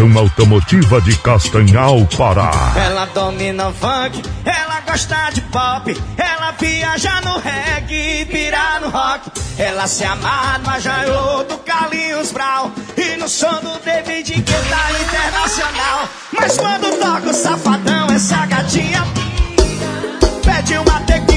Associação Automotiva de Castanhal, Pará. Ela domina o funk, ela gosta de pop, ela viaja no reggae, pira no rock. Ela se amarra no Majaiô do Carlinhos Brown e no som do David Guetta Internacional. Mas quando toca o safadão, essa gatinha pede uma tequila.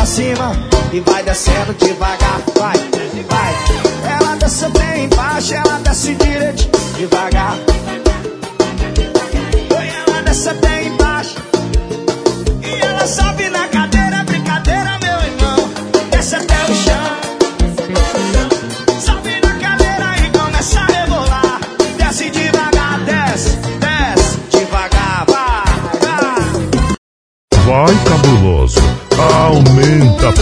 pra cima e vai descendo devagar, vai, vai. Ela desce bem embaixo, ela desce direito, devagar.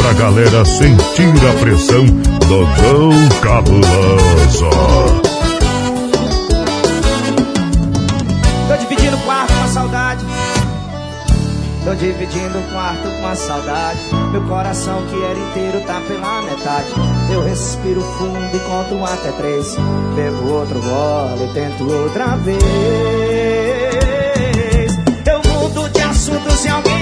pra galera sentir a pressão do Dão Cabuloso. Tô dividindo o quarto com a saudade. Tô dividindo o quarto com a saudade. Meu coração que era inteiro tá pela metade. Eu respiro fundo e conto até três. Bebo outro gole e tento outra vez. Eu mudo de assunto se alguém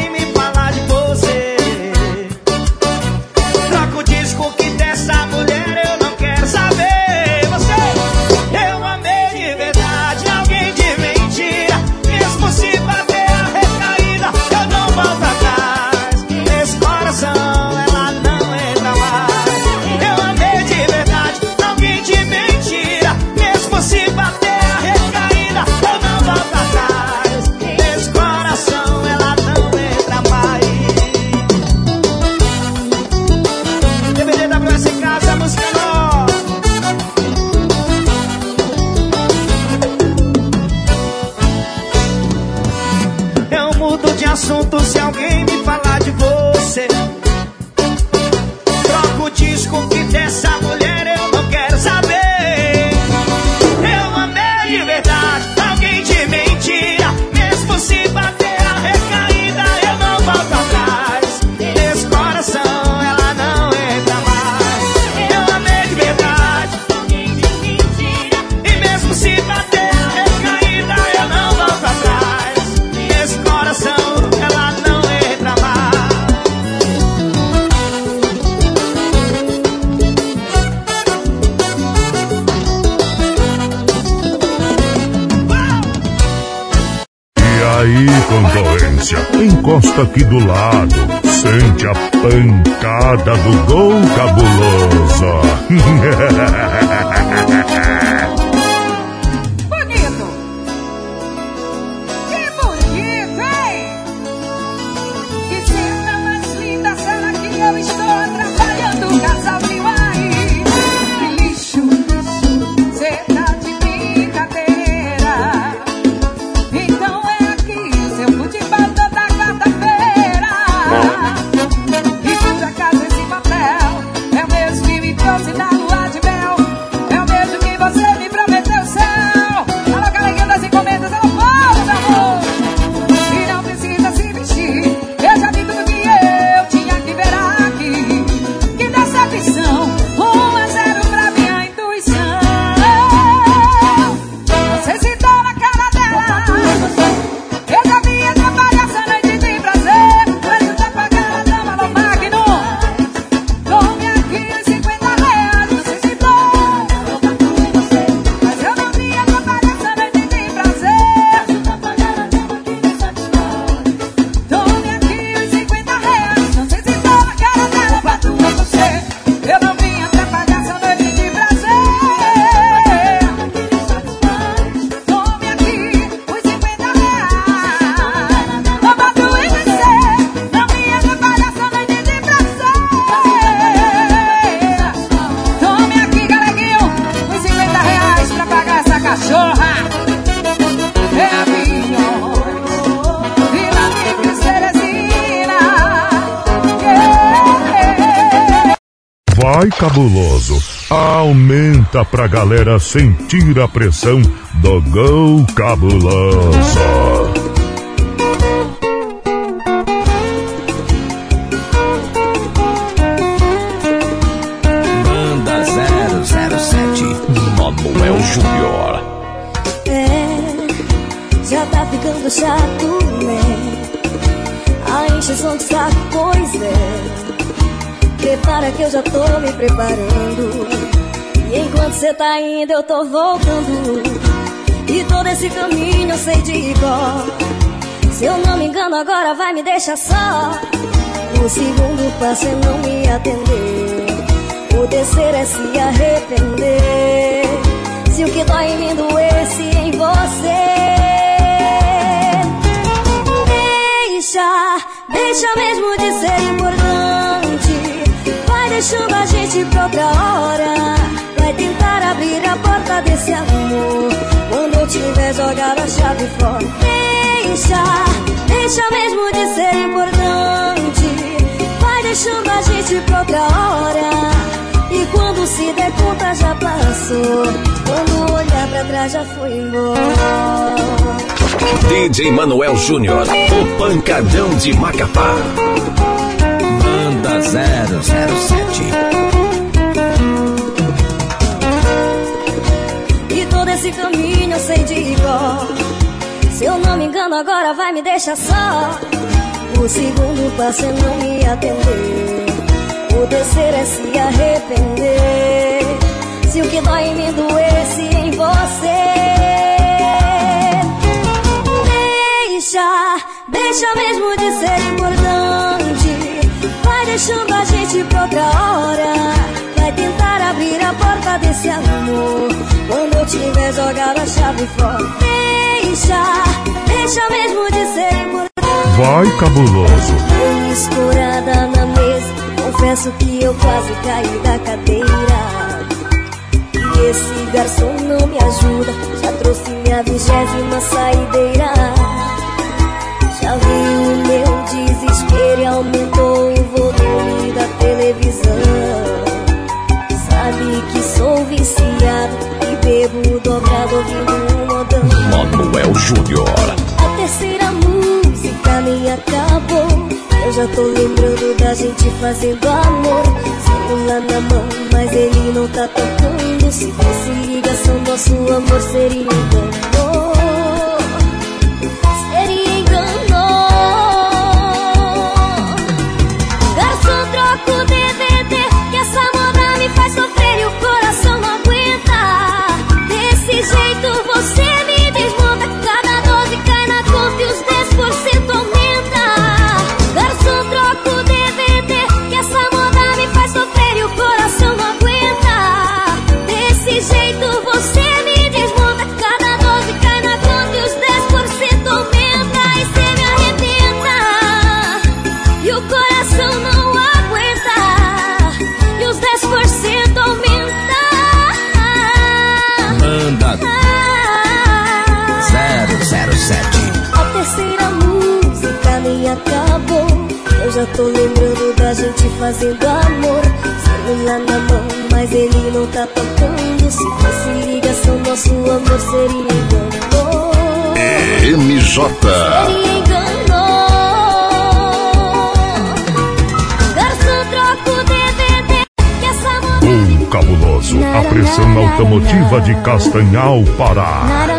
concorrência, encosta aqui do lado, sente a pancada do gol cabuloso. galera sentir a pressão do Gol Cabuloso. Banda 007 Manuel Júnior. É, já tá ficando chato, né? A encheção de saco, pois é. Prepara que eu já tô me preparando. E enquanto cê tá indo, eu tô voltando. E todo esse caminho eu sei de cor. Se eu não me engano, agora vai me deixar só. O segundo passo é não me atender. O terceiro é se arrepender. Se o que dói em mim doesse em você. Deixa, deixa mesmo de ser importante. Vai deixando a gente pra outra hora. Vai tentar abrir a porta desse amor. Quando eu tiver jogado a chave fora. Deixa, deixa mesmo de ser importante. Vai deixando a gente pra outra hora. E quando se der conta já passou. Quando olhar pra trás já foi embora. DJ Manuel Júnior, o pancadão de Macapá. Banda 007. Esse caminho eu sei de cor. Se eu não me engano, agora vai me deixar só. O segundo passo é não me atender. O terceiro é se arrepender. Se o que dói em mim doesse em você. Deixa, deixa mesmo de ser importante. Vai deixando a gente pra outra hora. Vai tentar abrir a porta desse amor. Quando eu tiver jogado a chave fora. Deixa, deixa mesmo de ser importante. Vai, cabuloso. Escorada na mesa, confesso que eu quase caí da cadeira. E esse garçom não me ajuda, já trouxe minha vigésima saideira. Já vi o meu desespero e aumentou o volume da televisão. Sou viciado e bebo dobrado ouvindo um modão. Manuel Júnior. A terceira música nem acabou. Eu já tô lembrando da gente fazendo amor. Celular na mão, mas ele não tá tocando. Se fosse ligação, nosso amor seria engano. Fazendo amor. Celular na mão, mas ele não tá tocando. Se fosse ligação, nosso amor seria engano. MJ. Seria engano. O DVD. Que essa moda Gol Cabuloso, a pressão automotiva de Castanhal, Pará.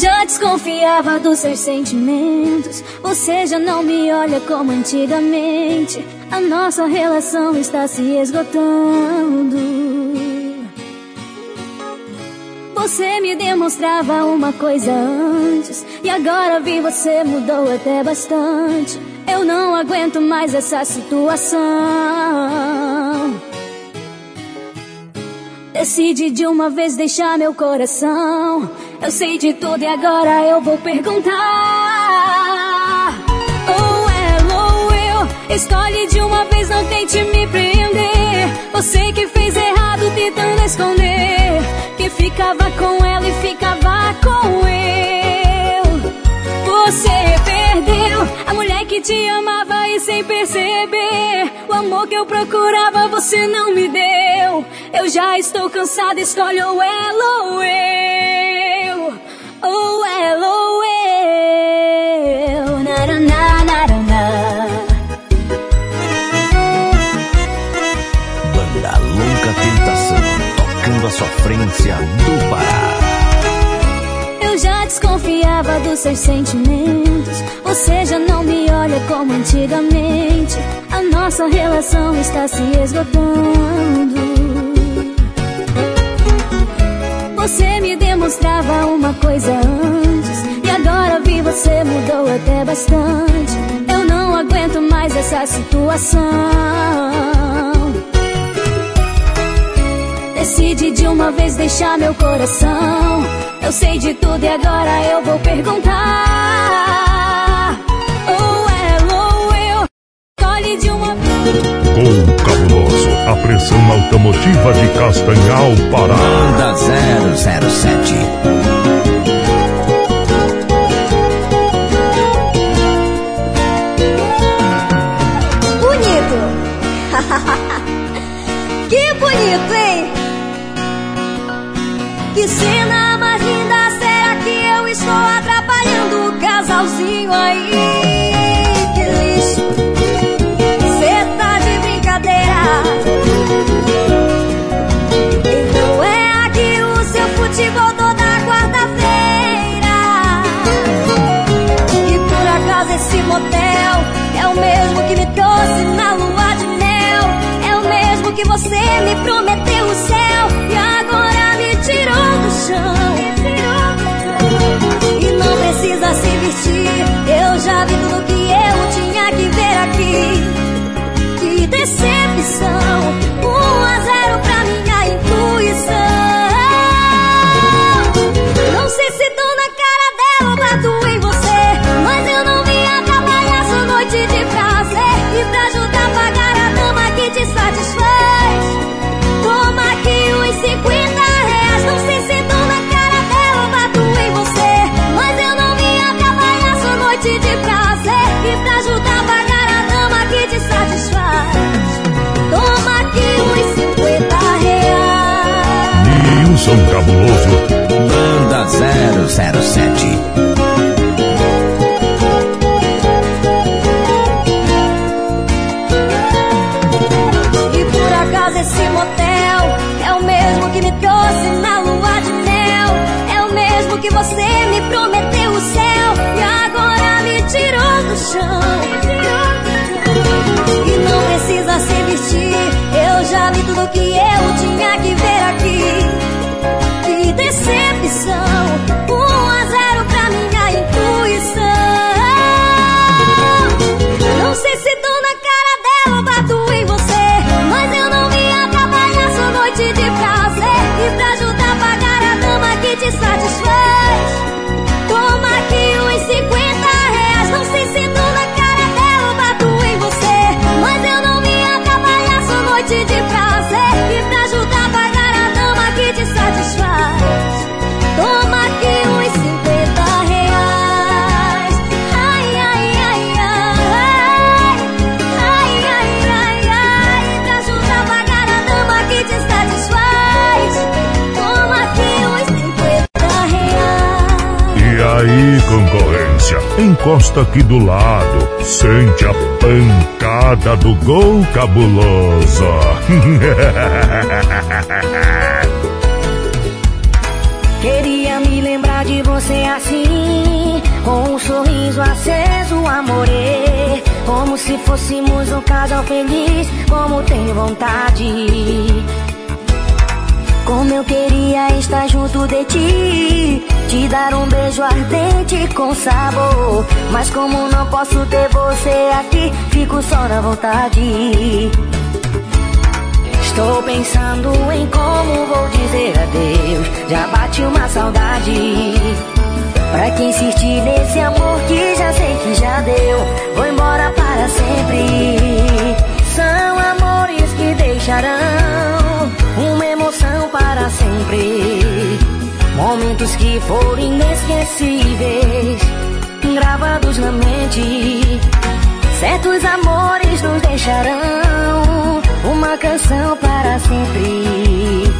Já desconfiava dos seus sentimentos. Você já não me olha como antigamente. A nossa relação está se esgotando. Você me demonstrava uma coisa antes. E agora vi você mudou até bastante. Eu não aguento mais essa situação. Decide de uma vez deixar meu coração. Eu sei de tudo e agora eu vou perguntar. Ou ela ou eu. Escolhe de uma vez, não tente me prender. Você que fez errado tentando esconder. Que ficava com ela e ficava com eu. você perdeu a mulher que te amava e sem perceber o amor que eu procurava você não me deu. Eu já estou cansada, escolhe ou ela ou eu, ou ela ou eu. Naraná, naraná. Banda Louca Tentação, tocando a sofrência do Pará. Eu já desconfiava dos seus sentimentos. Você já não me olha como antigamente. A nossa relação está se esgotando. Você me demonstrava uma coisa antes. E agora vi você mudou até bastante. Eu não aguento mais essa situação. Decide de uma vez deixar meu coração. Eu sei de tudo e agora eu vou perguntar. De uma Gol Cabuloso, a pressão automotiva de Castanhal, Pará. Banda 007. Bonito! que bonito, hein? Que cena mais linda, será que eu estou atrapalhando o casalzinho aí? Você me prometeu o céu e agora me tirou do chão. E não precisa se vestir, eu já vi tudo que eu tinha que ver aqui. Que decepção, 007. E por acaso esse motel é o mesmo que me trouxe na lua de mel. É o mesmo que você me prometeu o céu e agora me tirou do chão. E não precisa se vestir, eu já vi tudo que eu tinha que ver aqui. Que decepção, encosta aqui do lado, sente a pancada do Gol Cabuloso. Queria me lembrar de você assim, com um sorriso aceso, amorê. Como se fôssemos um casal feliz, como tenho vontade. Como eu queria estar junto de ti, te dar um beijo ardente com sabor. Mas como não posso ter você aqui, fico só na vontade. Estou pensando em como vou dizer adeus. Já bate uma saudade. Pra que insistir nesse amor que já sei que já deu? Vou embora para sempre. São amores que deixarão para sempre. Momentos que foram inesquecíveis. Grava eternamente. Certos amores nos deixarão uma canção para sempre.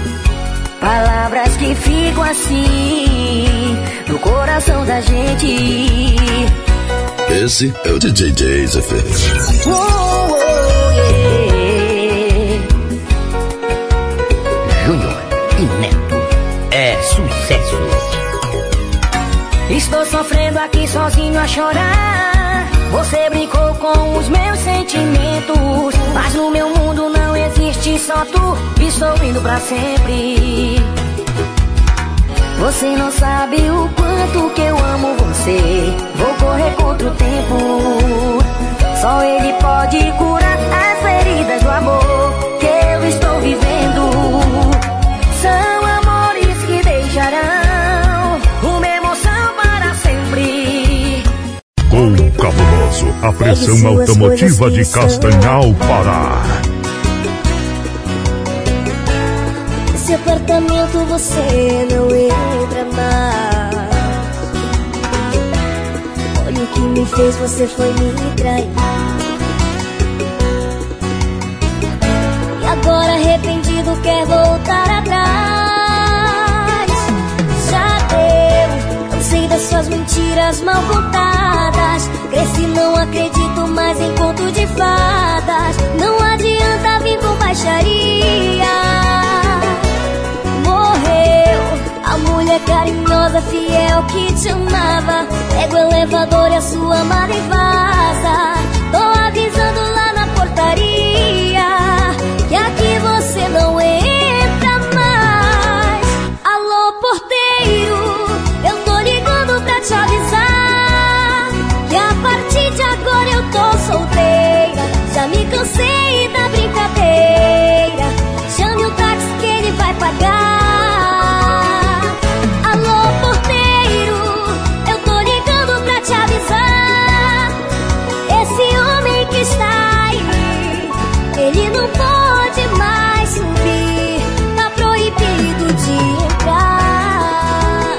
Palavras que ficam assim no coração da gente. Esse é o DJ Joseph. Estou sofrendo aqui sozinho a chorar. Você brincou com os meus sentimentos. Mas no meu mundo não existe só tu. Estou indo pra sempre. Você não sabe o quanto que eu amo você. Vou correr contra o tempo. Só ele pode curar as feridas do amor que eu estou vivendo. Cabuloso, a pressão automotiva de. Castanhal, Pará. Nesse apartamento você não entra mais. Olha o que me fez, você foi me trair. E agora arrependido quer voltar atrás. Suas mentiras mal contadas. Cresci, não acredito mais em conto de fadas. Não adianta vir com baixaria morreu. A mulher carinhosa, fiel que te amava. Pega o elevador e a sua amada e vaza. Cansei da brincadeira. Chame o táxi que ele vai pagar. Alô, porteiro, eu tô ligando pra te avisar. Esse homem que está aí, ele não pode mais subir. Tá proibido de entrar.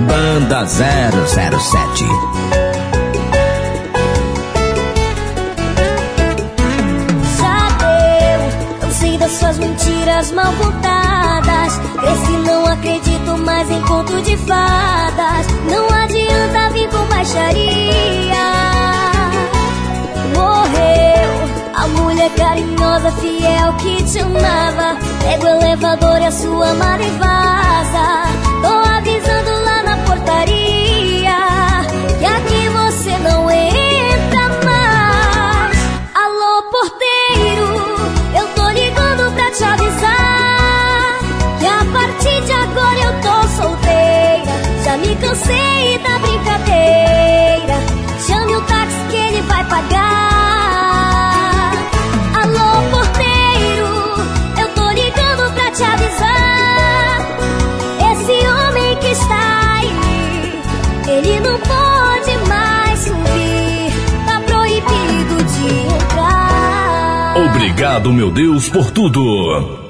Banda 007. Mentiras mal contadas. Cresci, não acredito mais em conto de fadas. Não adianta vir com baixaria. Morreu a mulher carinhosa, fiel que te amava. Pega o elevador e a sua amada e vaza. Tô avisando lá na portaria me cansei da brincadeira. Chame o táxi que ele vai pagar. Alô, porteiro, eu tô ligando pra te avisar. Esse homem que está aí, ele não pode mais subir. Tá proibido de entrar. Obrigado, meu Deus, por tudo.